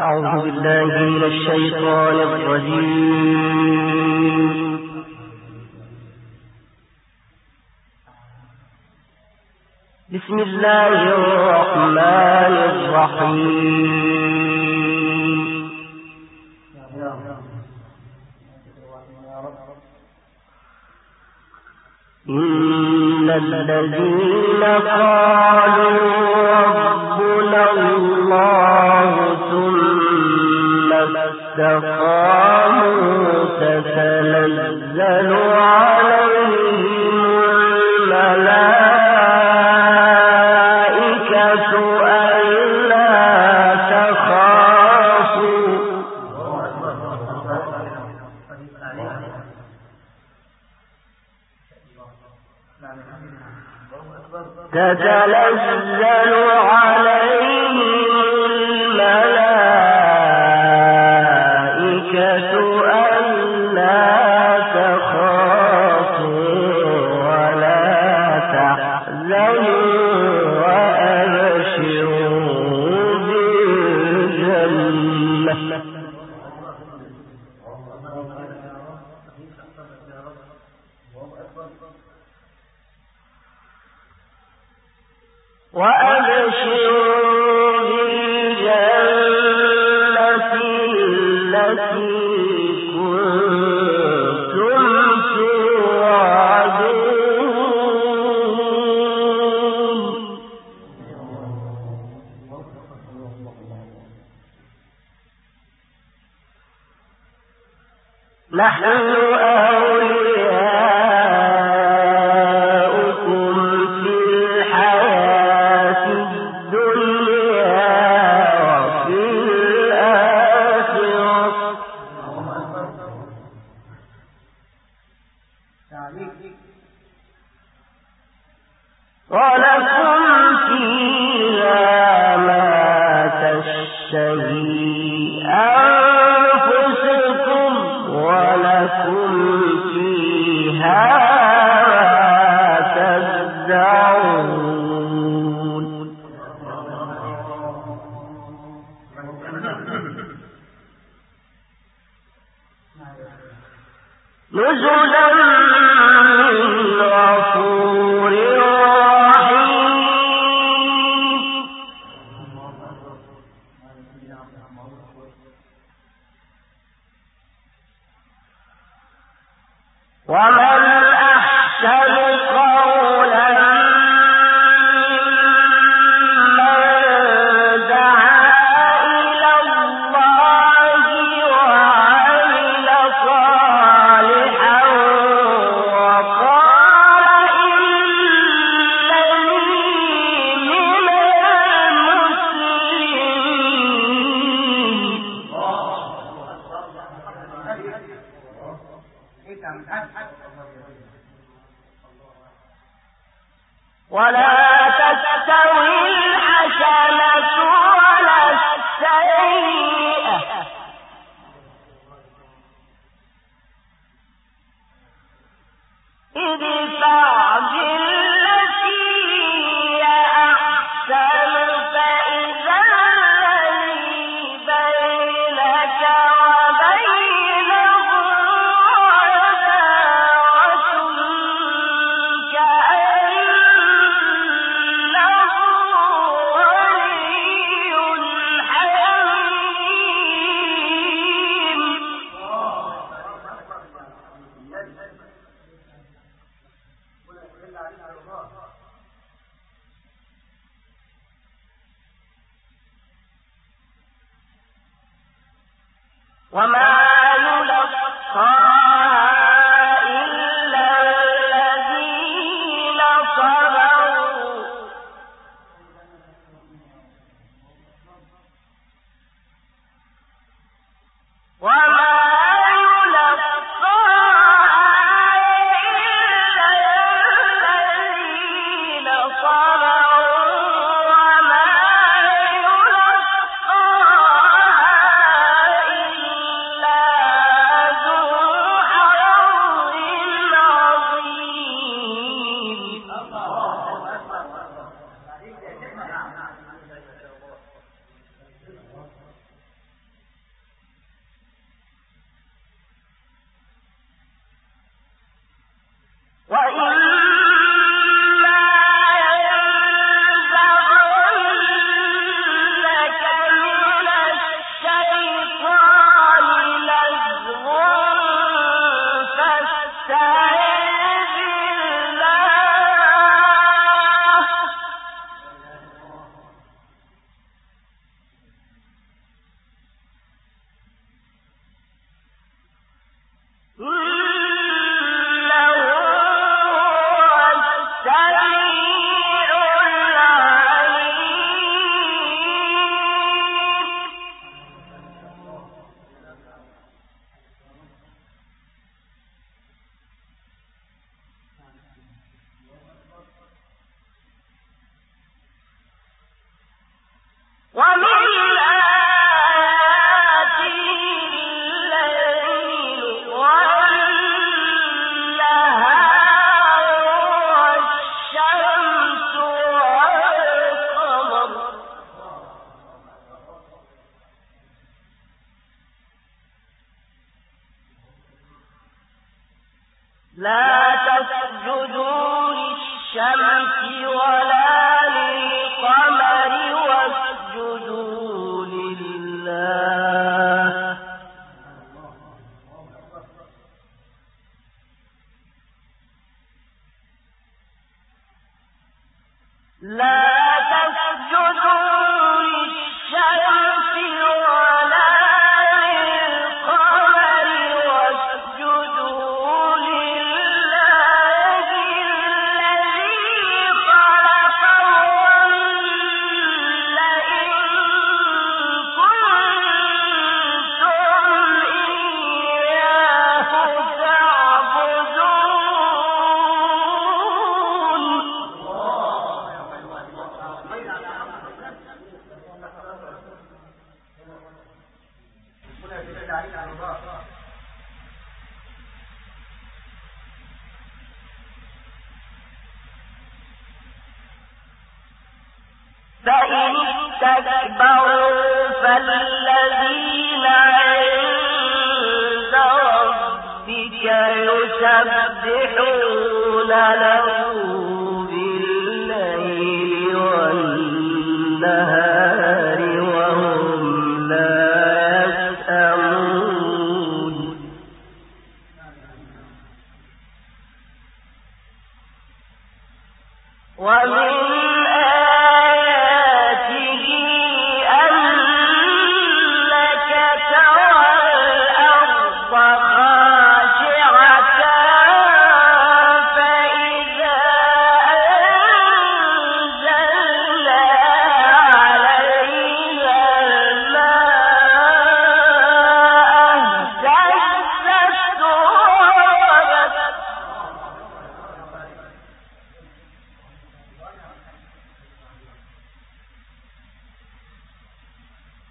أعوذ بالله من الشيطان الرجيم. بسم الله الرحمن الرحيم. إن الذين قالوا ربنا الله استقاموا تتلذذ عليهم نحن ولا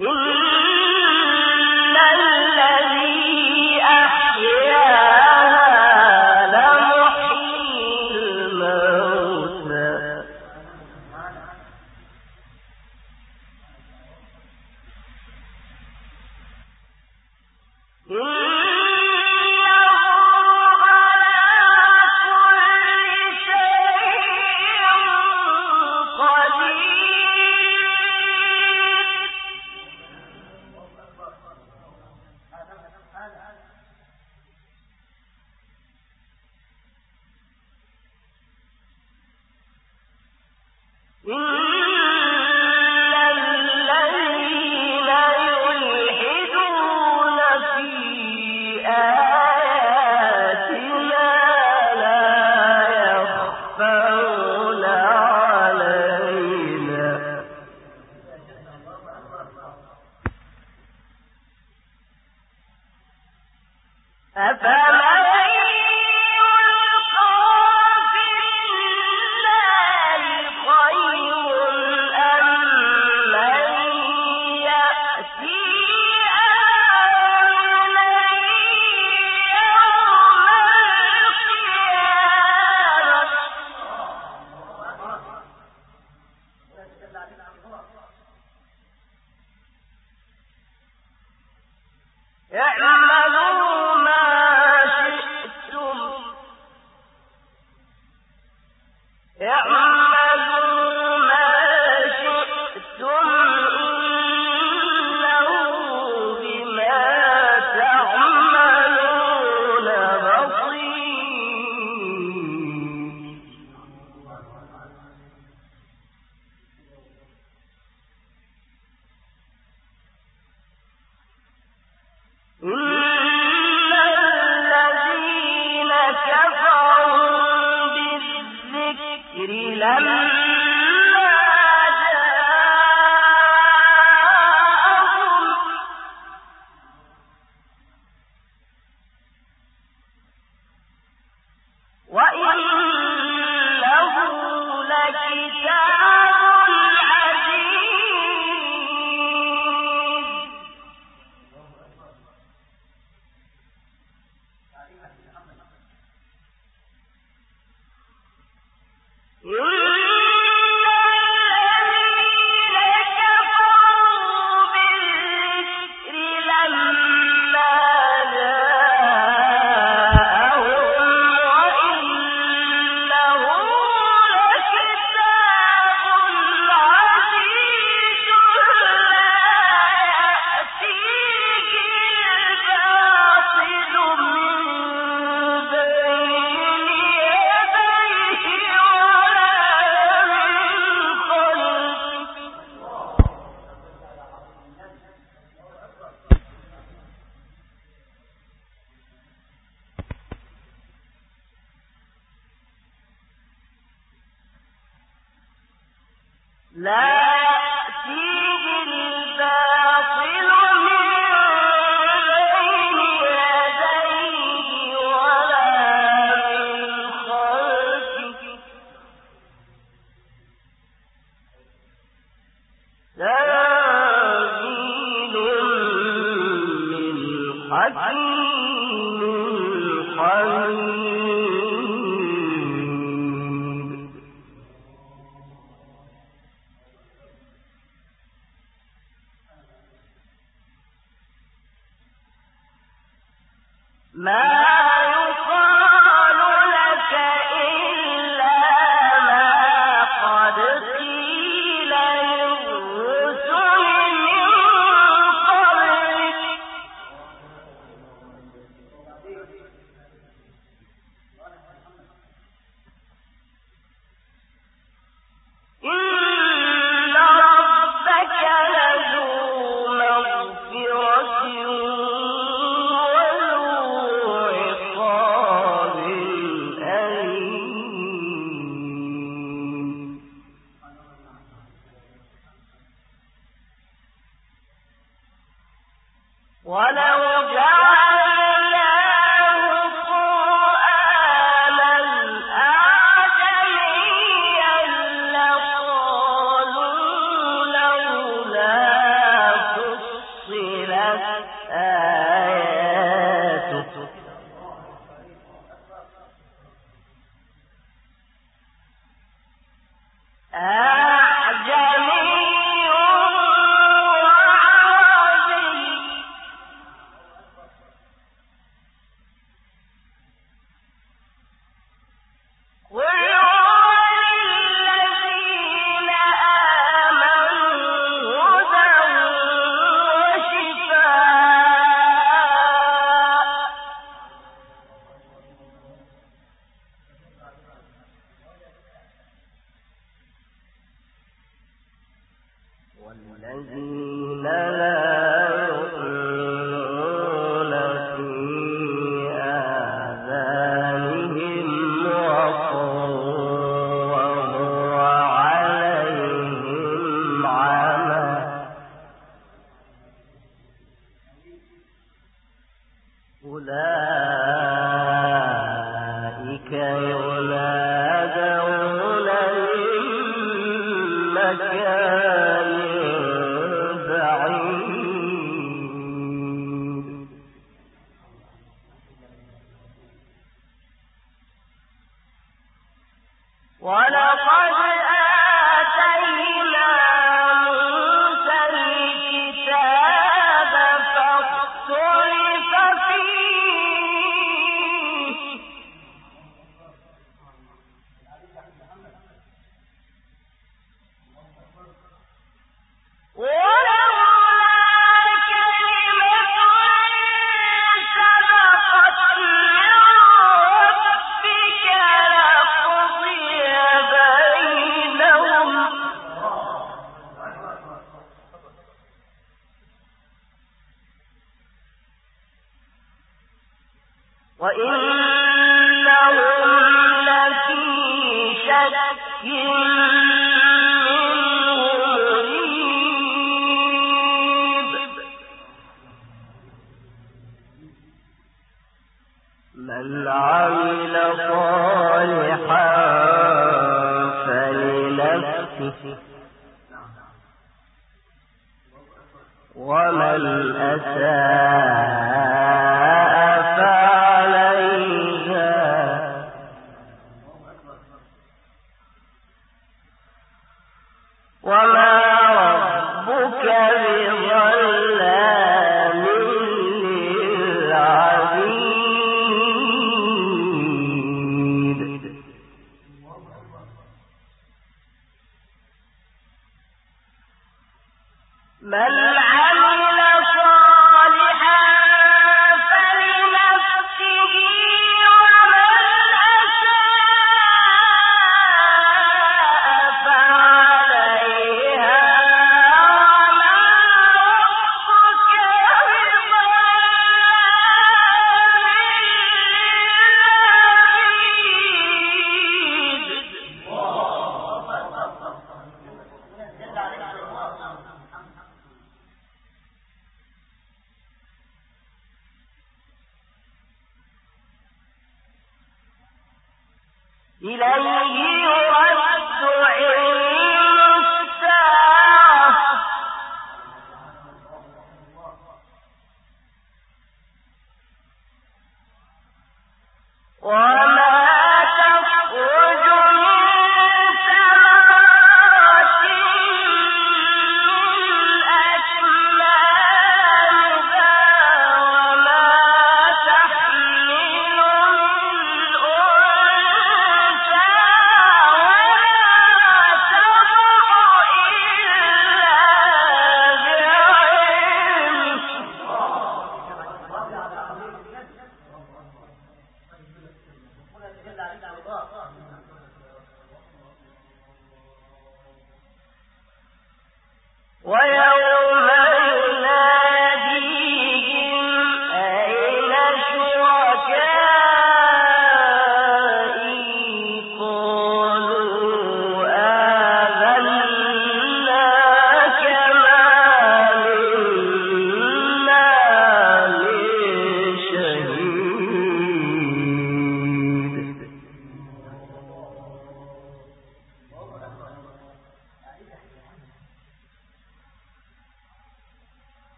إن من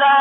له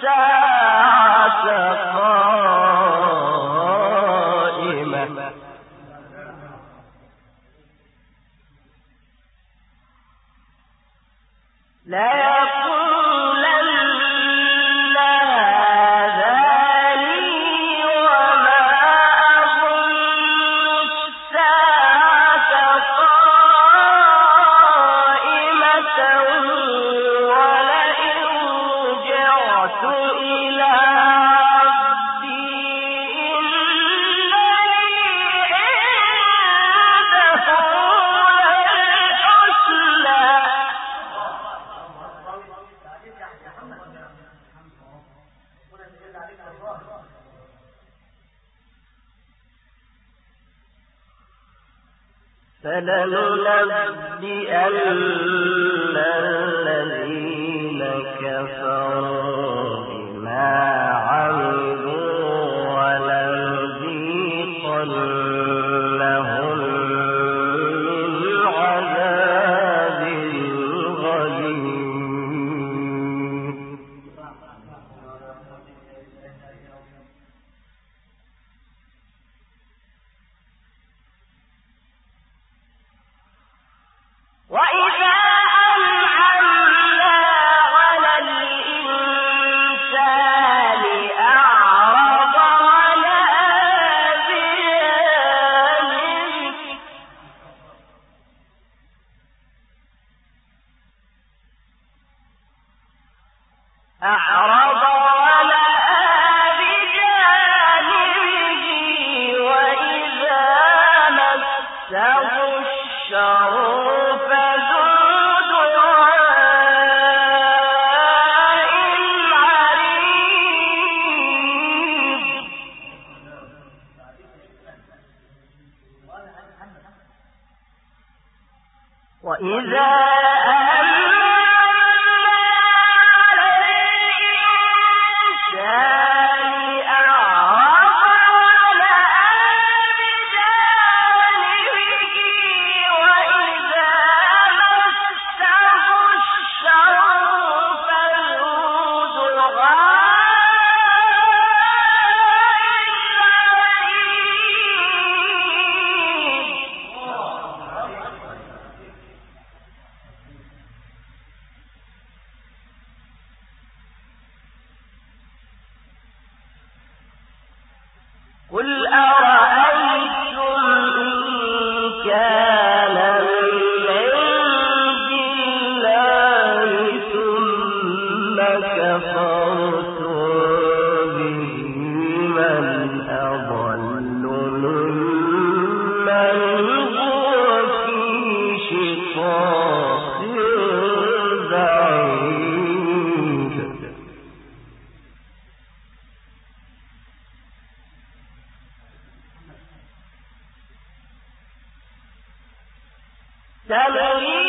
الشر فذو سبعين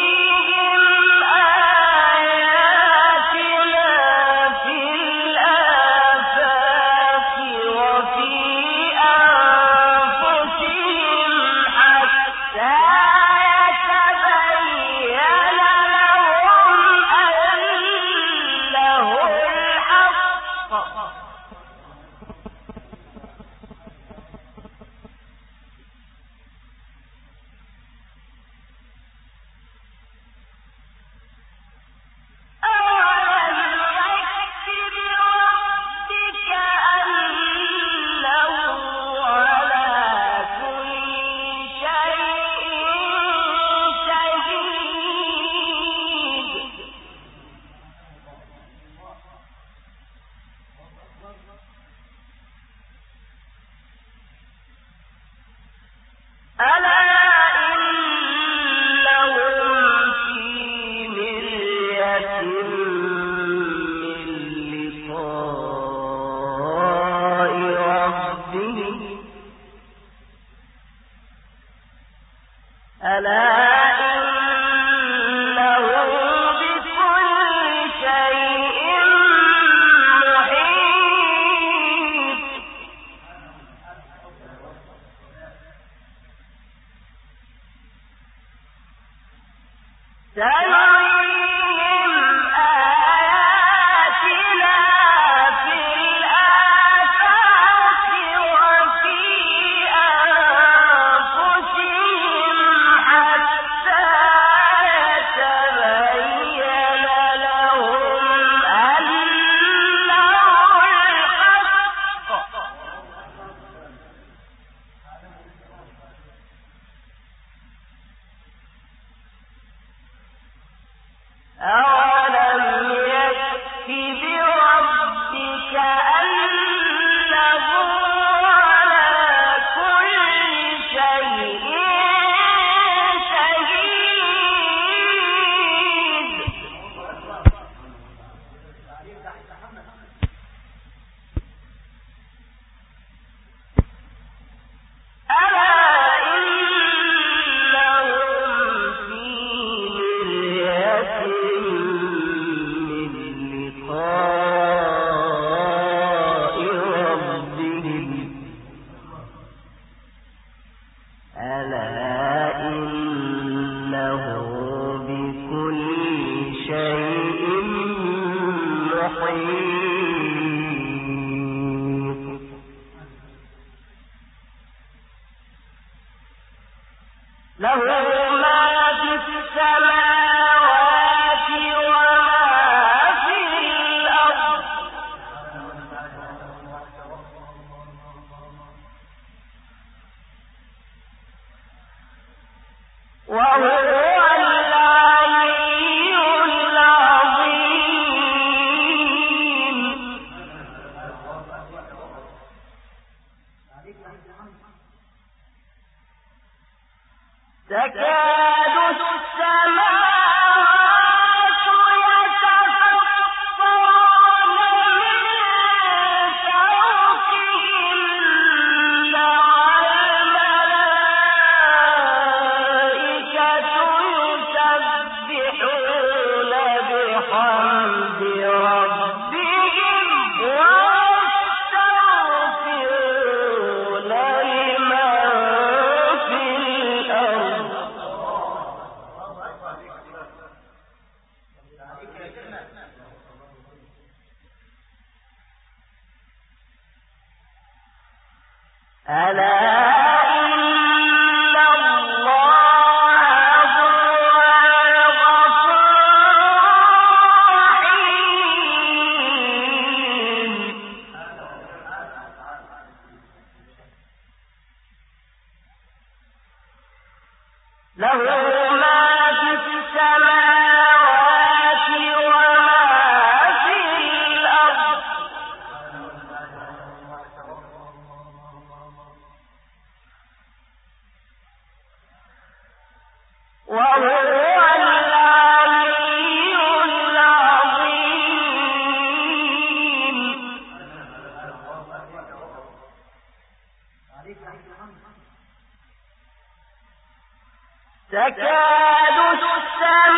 عسى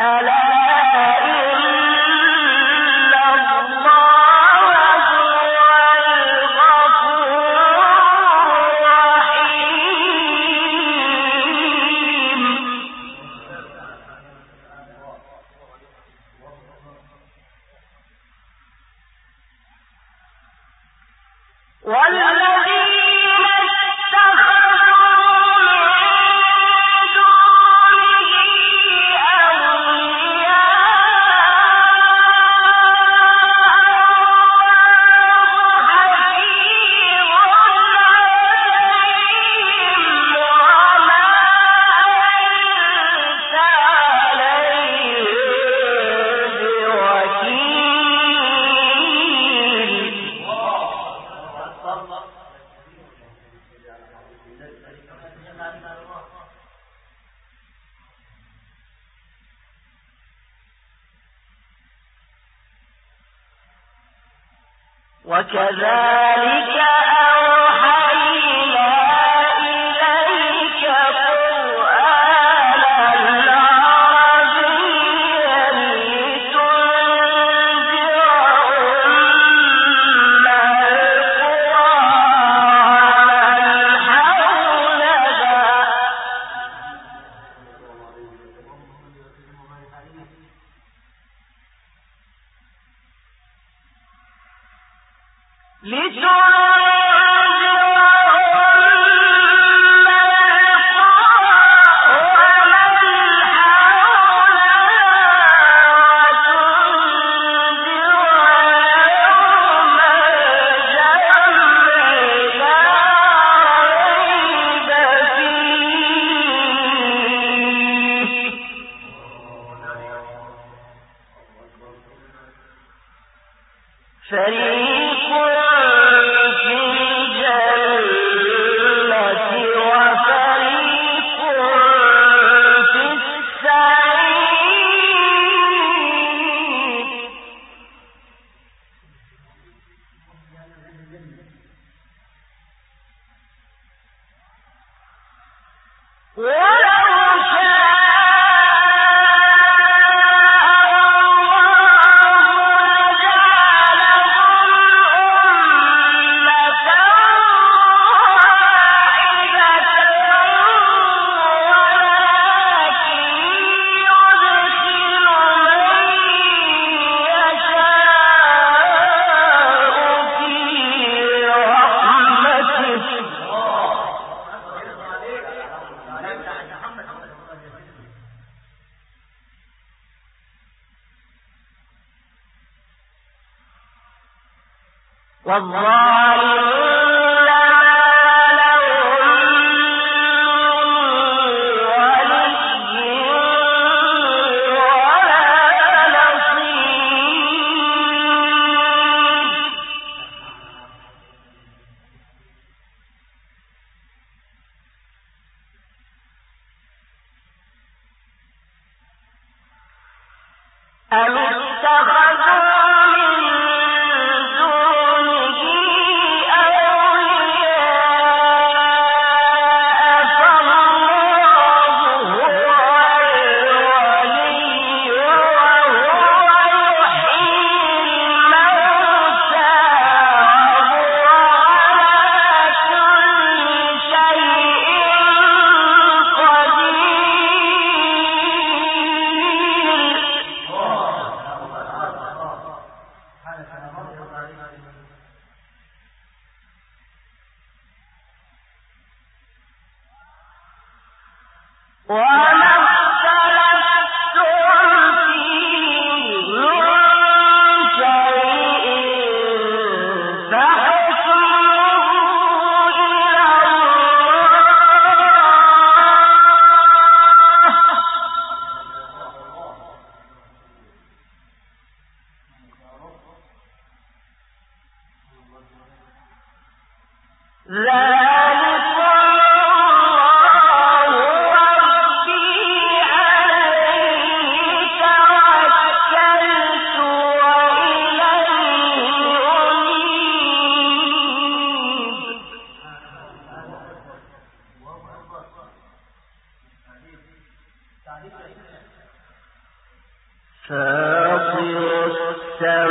آه، ألا الدين ولا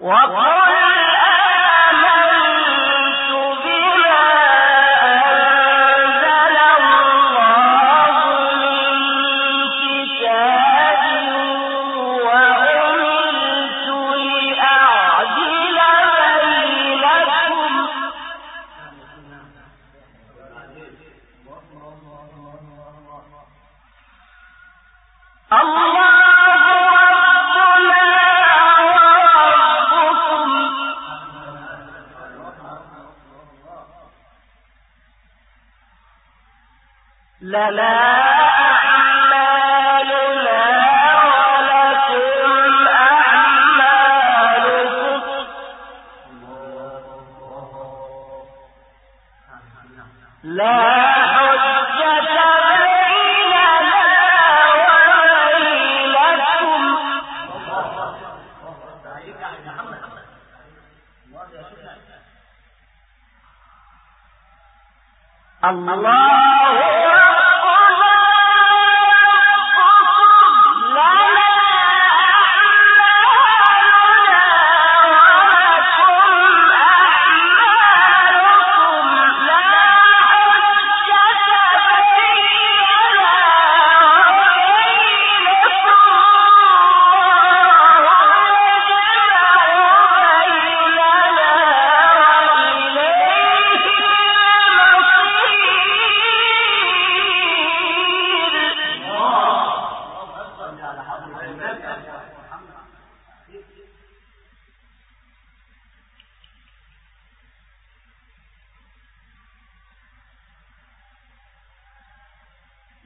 الله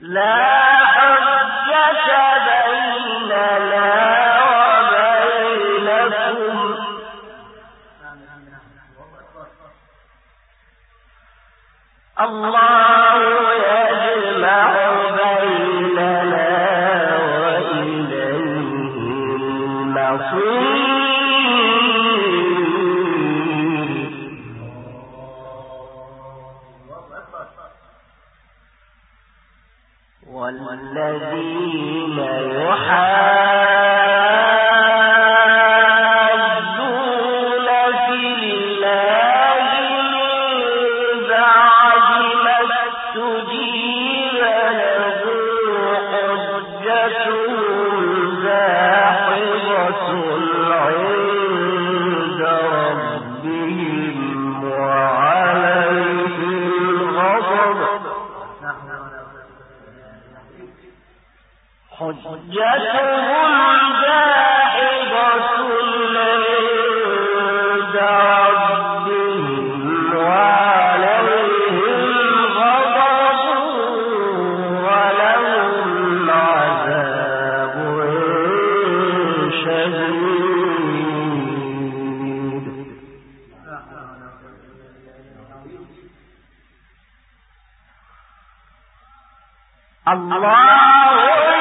لا. اللہ